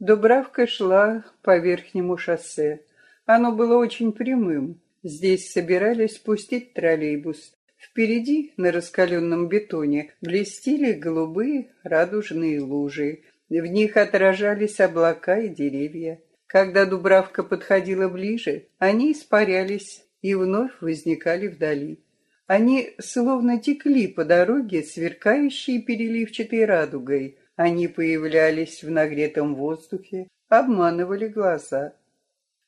Дубравка шла по верхнему шоссе. Оно было очень прямым. Здесь собирались пустить троллейбус. Впереди, на раскаленном бетоне, блестели голубые радужные лужи. В них отражались облака и деревья. Когда Дубравка подходила ближе, они испарялись и вновь возникали вдали. Они словно текли по дороге, сверкающей переливчатой радугой. Они появлялись в нагретом воздухе, обманывали глаза.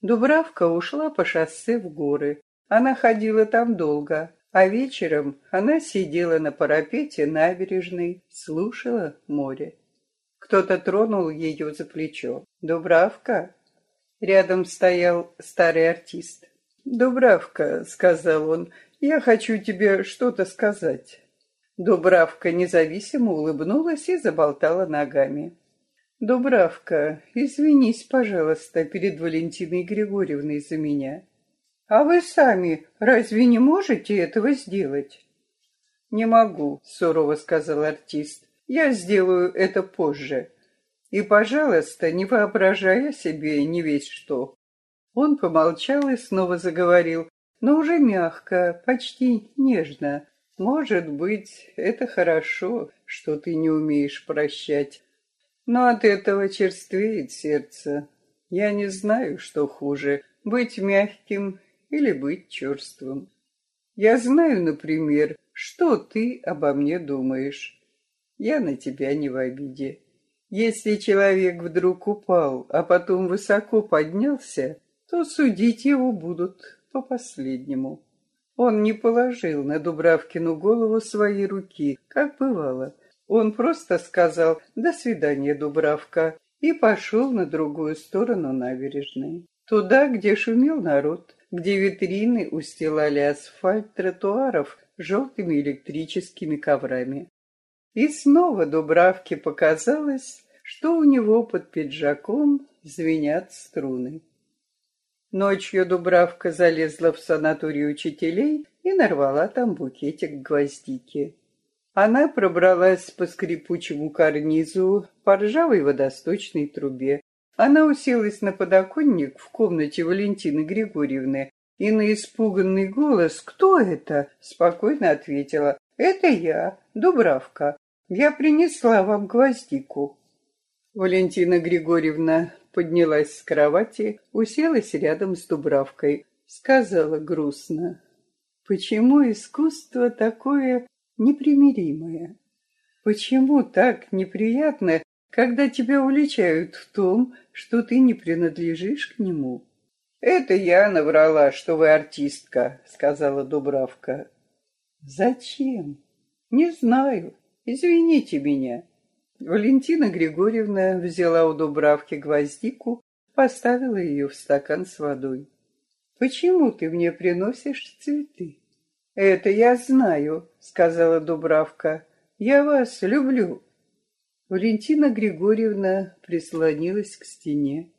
Дубравка ушла по шоссе в горы. Она ходила там долго, а вечером она сидела на парапете набережной, слушала море. Кто-то тронул ее за плечо. «Дубравка?» Рядом стоял старый артист. «Дубравка», — сказал он, — «я хочу тебе что-то сказать». Дубравка независимо улыбнулась и заболтала ногами. «Дубравка, извинись, пожалуйста, перед Валентиной Григорьевной за меня. А вы сами разве не можете этого сделать?» «Не могу», — сурово сказал артист. «Я сделаю это позже. И, пожалуйста, не воображая себе не весь что. Он помолчал и снова заговорил, но уже мягко, почти нежно. Может быть, это хорошо, что ты не умеешь прощать. Но от этого черствеет сердце. Я не знаю, что хуже, быть мягким или быть черствым. Я знаю, например, что ты обо мне думаешь. Я на тебя не в обиде. Если человек вдруг упал, а потом высоко поднялся, то судить его будут по последнему. Он не положил на Дубравкину голову свои руки, как бывало. Он просто сказал «До свидания, Дубравка» и пошел на другую сторону набережной. Туда, где шумел народ, где витрины устилали асфальт тротуаров желтыми электрическими коврами. И снова Дубравке показалось, что у него под пиджаком звенят струны. Ночью Дубравка залезла в санаторий учителей и нарвала там букетик гвоздики. Она пробралась по скрипучему карнизу, по ржавой водосточной трубе. Она уселась на подоконник в комнате Валентины Григорьевны и на испуганный голос «Кто это?» спокойно ответила «Это я, Дубравка. Я принесла вам гвоздику». Валентина Григорьевна поднялась с кровати, уселась рядом с Дубравкой, сказала грустно, «Почему искусство такое непримиримое? Почему так неприятно, когда тебя уличают в том, что ты не принадлежишь к нему?» «Это я наврала, что вы артистка», — сказала Дубравка. «Зачем?» «Не знаю. Извините меня». Валентина Григорьевна взяла у Дубравки гвоздику, поставила ее в стакан с водой. «Почему ты мне приносишь цветы?» «Это я знаю», — сказала Дубравка. «Я вас люблю». Валентина Григорьевна прислонилась к стене.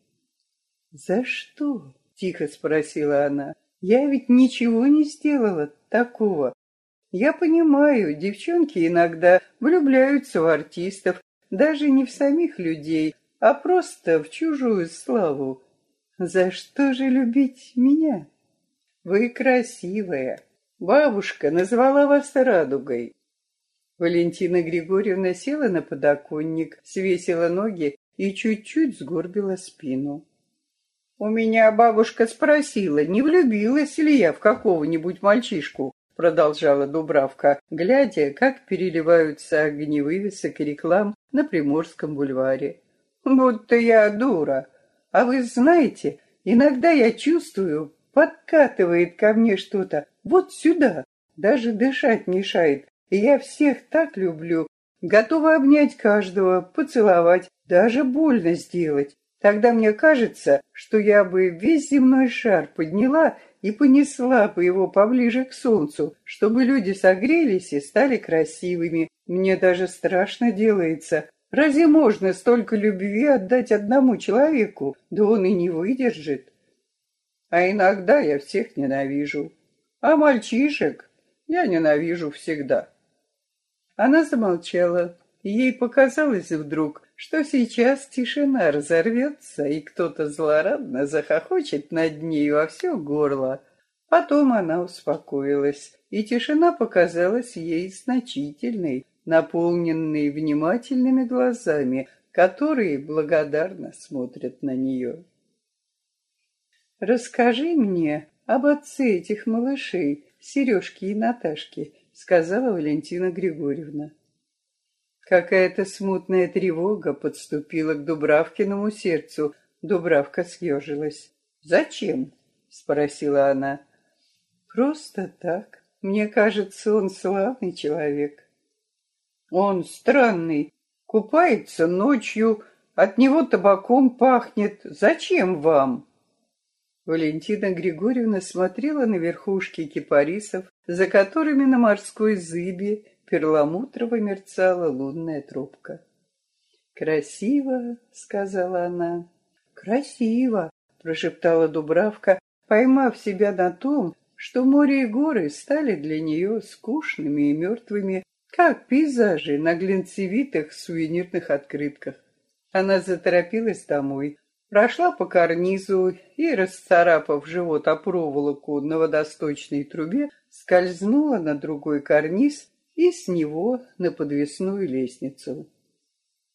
«За что?» — тихо спросила она. «Я ведь ничего не сделала такого. Я понимаю, девчонки иногда влюбляются в артистов, даже не в самих людей, а просто в чужую славу. За что же любить меня? Вы красивая. Бабушка назвала вас радугой. Валентина Григорьевна села на подоконник, свесила ноги и чуть-чуть сгорбила спину. У меня бабушка спросила, не влюбилась ли я в какого-нибудь мальчишку, продолжала Дубравка, глядя, как переливаются огни вывесок и реклам на Приморском бульваре. Будто я дура. А вы знаете, иногда я чувствую, подкатывает ко мне что-то вот сюда, даже дышать мешает. И я всех так люблю, готова обнять каждого, поцеловать, даже больно сделать. Тогда мне кажется, что я бы весь земной шар подняла и понесла бы его поближе к солнцу, чтобы люди согрелись и стали красивыми. Мне даже страшно делается. Разве можно столько любви отдать одному человеку? Да он и не выдержит. А иногда я всех ненавижу. А мальчишек я ненавижу всегда. Она замолчала. Ей показалось вдруг, что сейчас тишина разорвется, и кто-то злорадно захохочет над ней во все горло. Потом она успокоилась, и тишина показалась ей значительной, наполненной внимательными глазами, которые благодарно смотрят на нее. «Расскажи мне об отце этих малышей, Сережки и Наташки», — сказала Валентина Григорьевна. Какая-то смутная тревога подступила к Дубравкиному сердцу. Дубравка съежилась. «Зачем?» — спросила она. «Просто так. Мне кажется, он славный человек». «Он странный. Купается ночью, от него табаком пахнет. Зачем вам?» Валентина Григорьевна смотрела на верхушки кипарисов, за которыми на морской зыбе перламутрово мерцала лунная трубка. «Красиво», — сказала она. «Красиво», — прошептала Дубравка, поймав себя на том, что море и горы стали для нее скучными и мертвыми, как пейзажи на глинцевитых сувенирных открытках. Она заторопилась домой, прошла по карнизу и, расцарапав живот о проволоку на водосточной трубе, скользнула на другой карниз и с него на подвесную лестницу.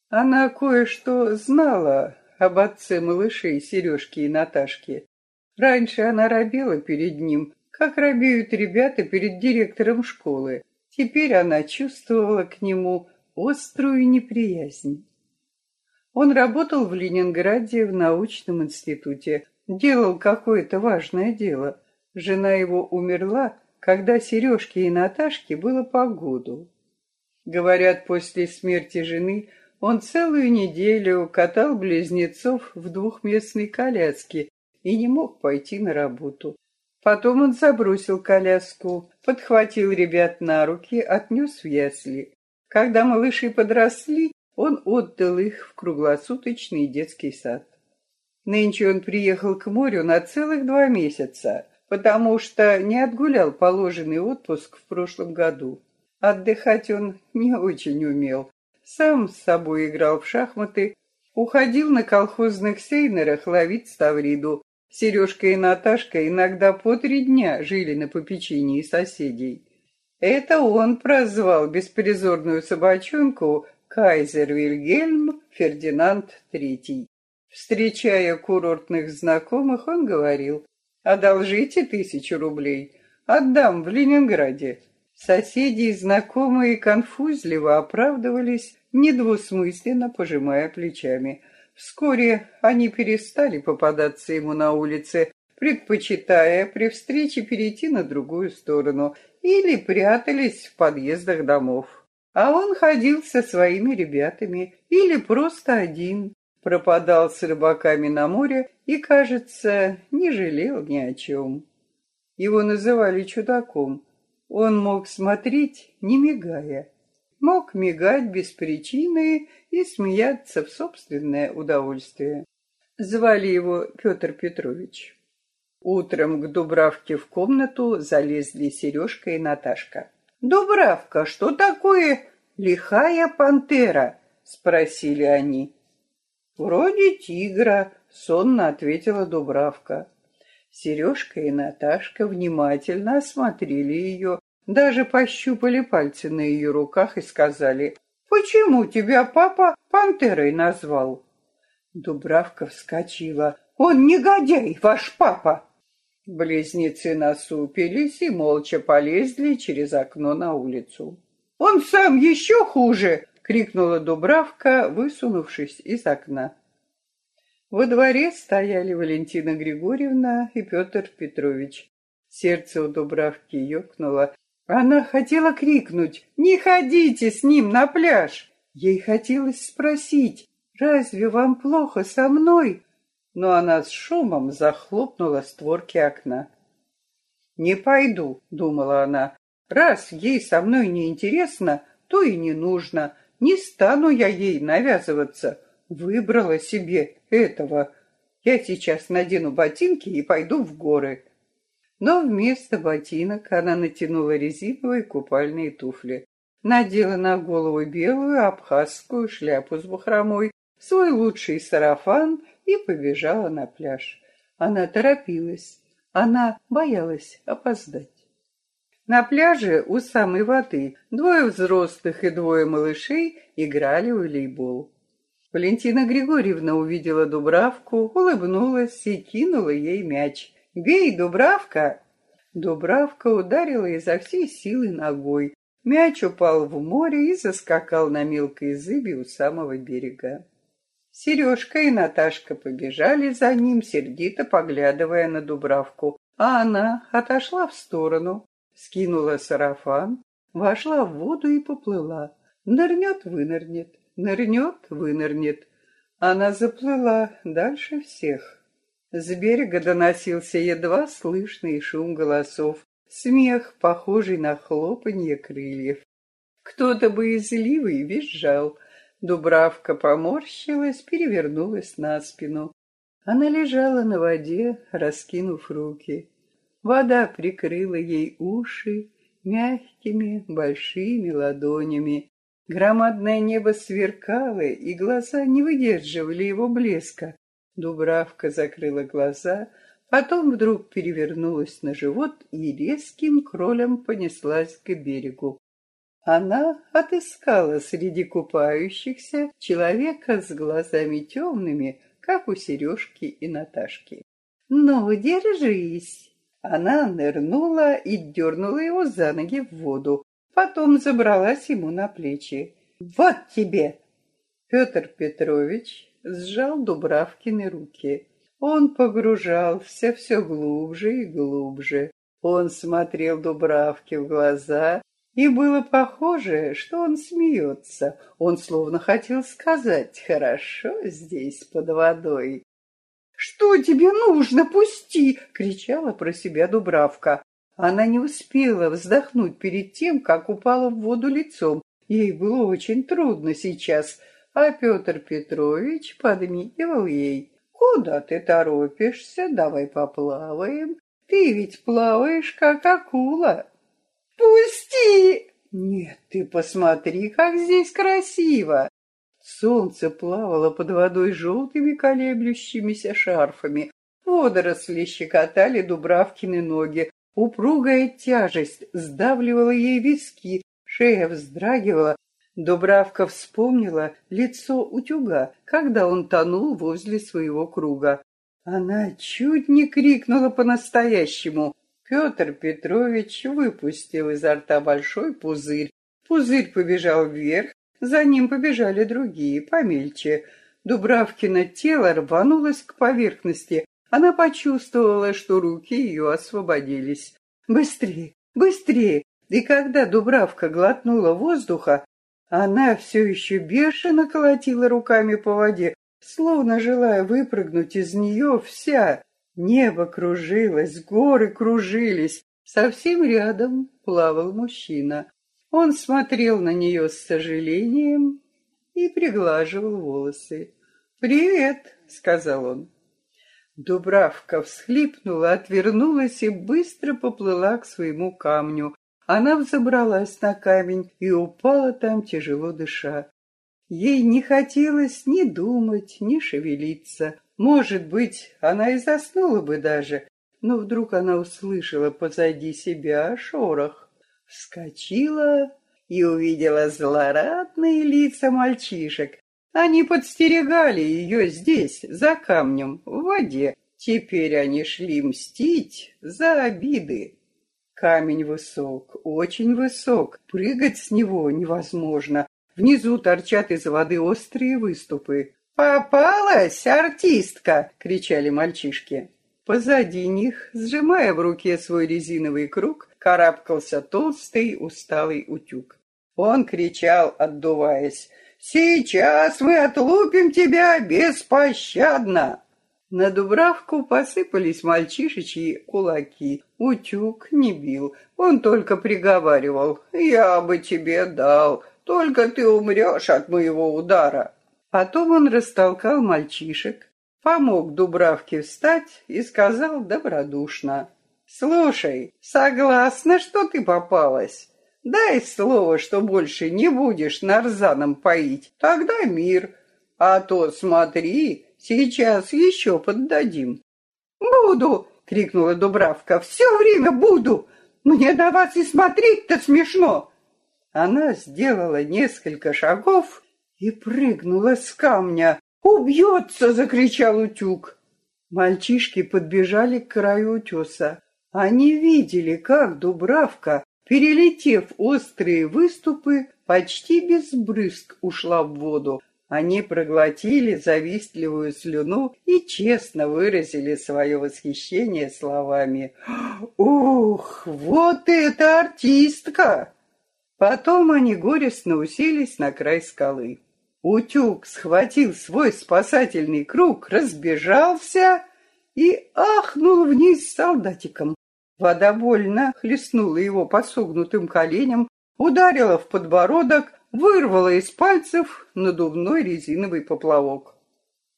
Она кое-что знала об отце малышей Сережки и Наташки. Раньше она робела перед ним, как робеют ребята перед директором школы. Теперь она чувствовала к нему острую неприязнь. Он работал в Ленинграде в научном институте, делал какое-то важное дело. Жена его умерла, когда Сережке и Наташке было по году. Говорят, после смерти жены он целую неделю катал близнецов в двухместной коляске и не мог пойти на работу. Потом он забросил коляску, подхватил ребят на руки, отнес в ясли. Когда малыши подросли, он отдал их в круглосуточный детский сад. Нынче он приехал к морю на целых два месяца, потому что не отгулял положенный отпуск в прошлом году. Отдыхать он не очень умел. Сам с собой играл в шахматы, уходил на колхозных сейнерах ловить ставриду. Сережка и Наташка иногда по три дня жили на попечении соседей. Это он прозвал беспризорную собачонку Кайзер Вильгельм Фердинанд III. Встречая курортных знакомых, он говорил, Одолжите тысячу рублей. Отдам в Ленинграде. Соседи и знакомые конфузливо оправдывались, недвусмысленно пожимая плечами. Вскоре они перестали попадаться ему на улице, предпочитая при встрече перейти на другую сторону или прятались в подъездах домов. А он ходил со своими ребятами или просто один, пропадал с рыбаками на море и, кажется, не жалел ни о чем. Его называли чудаком. Он мог смотреть, не мигая. Мог мигать без причины и смеяться в собственное удовольствие. Звали его Петр Петрович. Утром к Дубравке в комнату залезли Сережка и Наташка. «Дубравка, что такое лихая пантера?» — спросили они. «Вроде тигра», — сонно ответила Дубравка. Сережка и Наташка внимательно осмотрели ее, даже пощупали пальцы на ее руках и сказали, «Почему тебя папа пантерой назвал?» Дубравка вскочила. «Он негодяй, ваш папа!» Близнецы насупились и молча полезли через окно на улицу. «Он сам еще хуже!» Крикнула Дубравка, высунувшись из окна. Во дворе стояли Валентина Григорьевна и Петр Петрович. Сердце у Дубравки ёкнуло. Она хотела крикнуть «Не ходите с ним на пляж!» Ей хотелось спросить «Разве вам плохо со мной?» Но она с шумом захлопнула створки окна. «Не пойду», — думала она. «Раз ей со мной не интересно, то и не нужно. Не стану я ей навязываться. Выбрала себе этого. Я сейчас надену ботинки и пойду в горы. Но вместо ботинок она натянула резиновые купальные туфли. Надела на голову белую абхазскую шляпу с бахромой свой лучший сарафан и побежала на пляж. Она торопилась, она боялась опоздать. На пляже у самой воды двое взрослых и двое малышей играли в волейбол. Валентина Григорьевна увидела Дубравку, улыбнулась и кинула ей мяч. «Бей, Дубравка!» Дубравка ударила изо всей силы ногой. Мяч упал в море и заскакал на мелкой зыбе у самого берега. Сережка и Наташка побежали за ним, сердито поглядывая на Дубравку, а она отошла в сторону, скинула сарафан, вошла в воду и поплыла. Нырнет, вынырнет, нырнет, вынырнет. Она заплыла дальше всех. С берега доносился едва слышный шум голосов, смех, похожий на хлопанье крыльев. Кто-то боязливый визжал. Дубравка поморщилась, перевернулась на спину. Она лежала на воде, раскинув руки. Вода прикрыла ей уши мягкими большими ладонями. Громадное небо сверкало, и глаза не выдерживали его блеска. Дубравка закрыла глаза, потом вдруг перевернулась на живот и резким кролем понеслась к берегу. Она отыскала среди купающихся человека с глазами темными, как у Сережки и Наташки. «Ну, держись!» Она нырнула и дернула его за ноги в воду, потом забралась ему на плечи. «Вот тебе!» Петр Петрович сжал Дубравкины руки. Он погружался все глубже и глубже. Он смотрел Дубравке в глаза, и было похоже, что он смеется. Он словно хотел сказать «хорошо здесь под водой». «Что тебе нужно? Пусти!» — кричала про себя Дубравка. Она не успела вздохнуть перед тем, как упала в воду лицом. Ей было очень трудно сейчас, а Петр Петрович подмигивал ей. «Куда ты торопишься? Давай поплаваем. Ты ведь плаваешь, как акула». «Пусти!» «Нет, ты посмотри, как здесь красиво!» Солнце плавало под водой желтыми колеблющимися шарфами. Водоросли щекотали Дубравкины ноги. Упругая тяжесть сдавливала ей виски, шея вздрагивала. Дубравка вспомнила лицо утюга, когда он тонул возле своего круга. Она чуть не крикнула по-настоящему. Петр Петрович выпустил изо рта большой пузырь. Пузырь побежал вверх, за ним побежали другие, помельче. Дубравкино тело рванулось к поверхности. Она почувствовала, что руки ее освободились. «Быстрее! Быстрее!» И когда Дубравка глотнула воздуха, она все еще бешено колотила руками по воде, словно желая выпрыгнуть из нее вся. Небо кружилось, горы кружились. Совсем рядом плавал мужчина. Он смотрел на нее с сожалением и приглаживал волосы. «Привет», — сказал он. Дубравка всхлипнула, отвернулась и быстро поплыла к своему камню. Она взобралась на камень и упала там, тяжело дыша. Ей не хотелось ни думать, ни шевелиться. Может быть, она и заснула бы даже, но вдруг она услышала позади себя шорох вскочила и увидела злорадные лица мальчишек. Они подстерегали ее здесь, за камнем, в воде. Теперь они шли мстить за обиды. Камень высок, очень высок, прыгать с него невозможно. Внизу торчат из воды острые выступы. «Попалась, артистка!» — кричали мальчишки. Позади них, сжимая в руке свой резиновый круг, карабкался толстый усталый утюг. Он кричал, отдуваясь, «Сейчас мы отлупим тебя беспощадно!» На Дубравку посыпались мальчишечьи кулаки. Утюг не бил, он только приговаривал, «Я бы тебе дал, только ты умрешь от моего удара». Потом он растолкал мальчишек, помог Дубравке встать и сказал добродушно. «Слушай, согласна, что ты попалась? Дай слово, что больше не будешь нарзаном поить, тогда мир. А то смотри, сейчас еще поддадим. Буду, крикнула Дубравка. Все время буду. Мне на вас и смотреть-то смешно. Она сделала несколько шагов и прыгнула с камня. «Убьется!» — закричал утюг. Мальчишки подбежали к краю утеса. Они видели, как Дубравка, перелетев острые выступы, почти без брызг ушла в воду. Они проглотили завистливую слюну и честно выразили свое восхищение словами «Ух, вот это артистка!» Потом они горестно уселись на край скалы. Утюг схватил свой спасательный круг, разбежался и ахнул вниз солдатиком. Вода больно хлестнула его по согнутым коленям, ударила в подбородок, вырвала из пальцев надувной резиновый поплавок.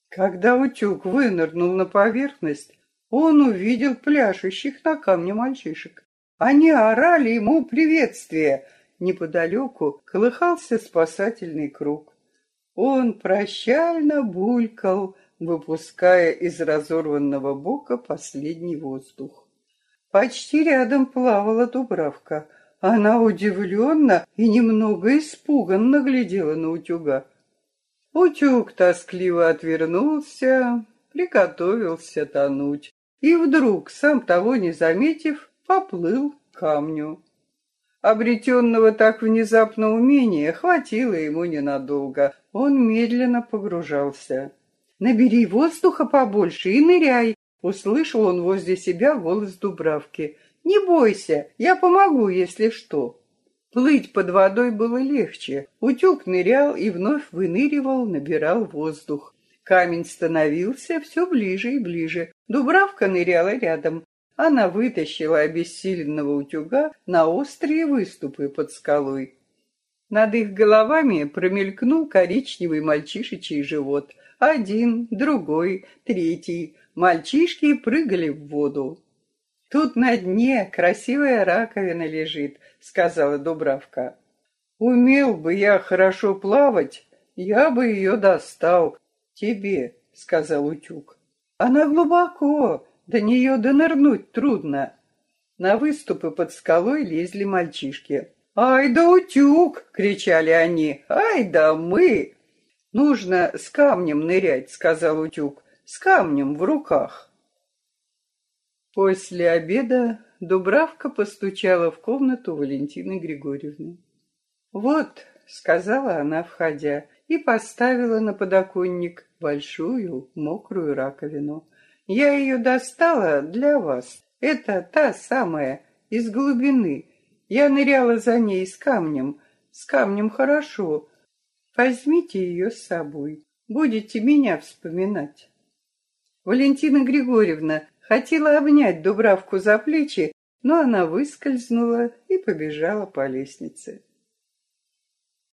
Когда утюг вынырнул на поверхность, он увидел пляшущих на камне мальчишек. Они орали ему приветствие. Неподалеку колыхался спасательный круг. Он прощально булькал, выпуская из разорванного бока последний воздух. Почти рядом плавала Дубравка. Она удивленно и немного испуганно глядела на утюга. Утюг тоскливо отвернулся, приготовился тонуть, и вдруг, сам того не заметив, поплыл к камню. Обретенного так внезапно умения хватило ему ненадолго. Он медленно погружался. «Набери воздуха побольше и ныряй!» Услышал он возле себя голос Дубравки. «Не бойся, я помогу, если что». Плыть под водой было легче. Утюг нырял и вновь выныривал, набирал воздух. Камень становился все ближе и ближе. Дубравка ныряла рядом. Она вытащила обессиленного утюга на острые выступы под скалой. Над их головами промелькнул коричневый мальчишечий живот. Один, другой, третий. Мальчишки прыгали в воду. «Тут на дне красивая раковина лежит», — сказала Дубравка. «Умел бы я хорошо плавать, я бы ее достал. Тебе», — сказал утюг. «Она глубоко, до нее донырнуть трудно». На выступы под скалой лезли мальчишки. «Ай да утюг!» — кричали они. «Ай да мы!» «Нужно с камнем нырять», — сказал утюг. «С камнем в руках». После обеда Дубравка постучала в комнату Валентины Григорьевны. «Вот», — сказала она, входя, и поставила на подоконник большую мокрую раковину. «Я ее достала для вас. Это та самая, из глубины. Я ныряла за ней с камнем. С камнем хорошо. Возьмите ее с собой. Будете меня вспоминать». Валентина Григорьевна Хотела обнять Дубравку за плечи, но она выскользнула и побежала по лестнице.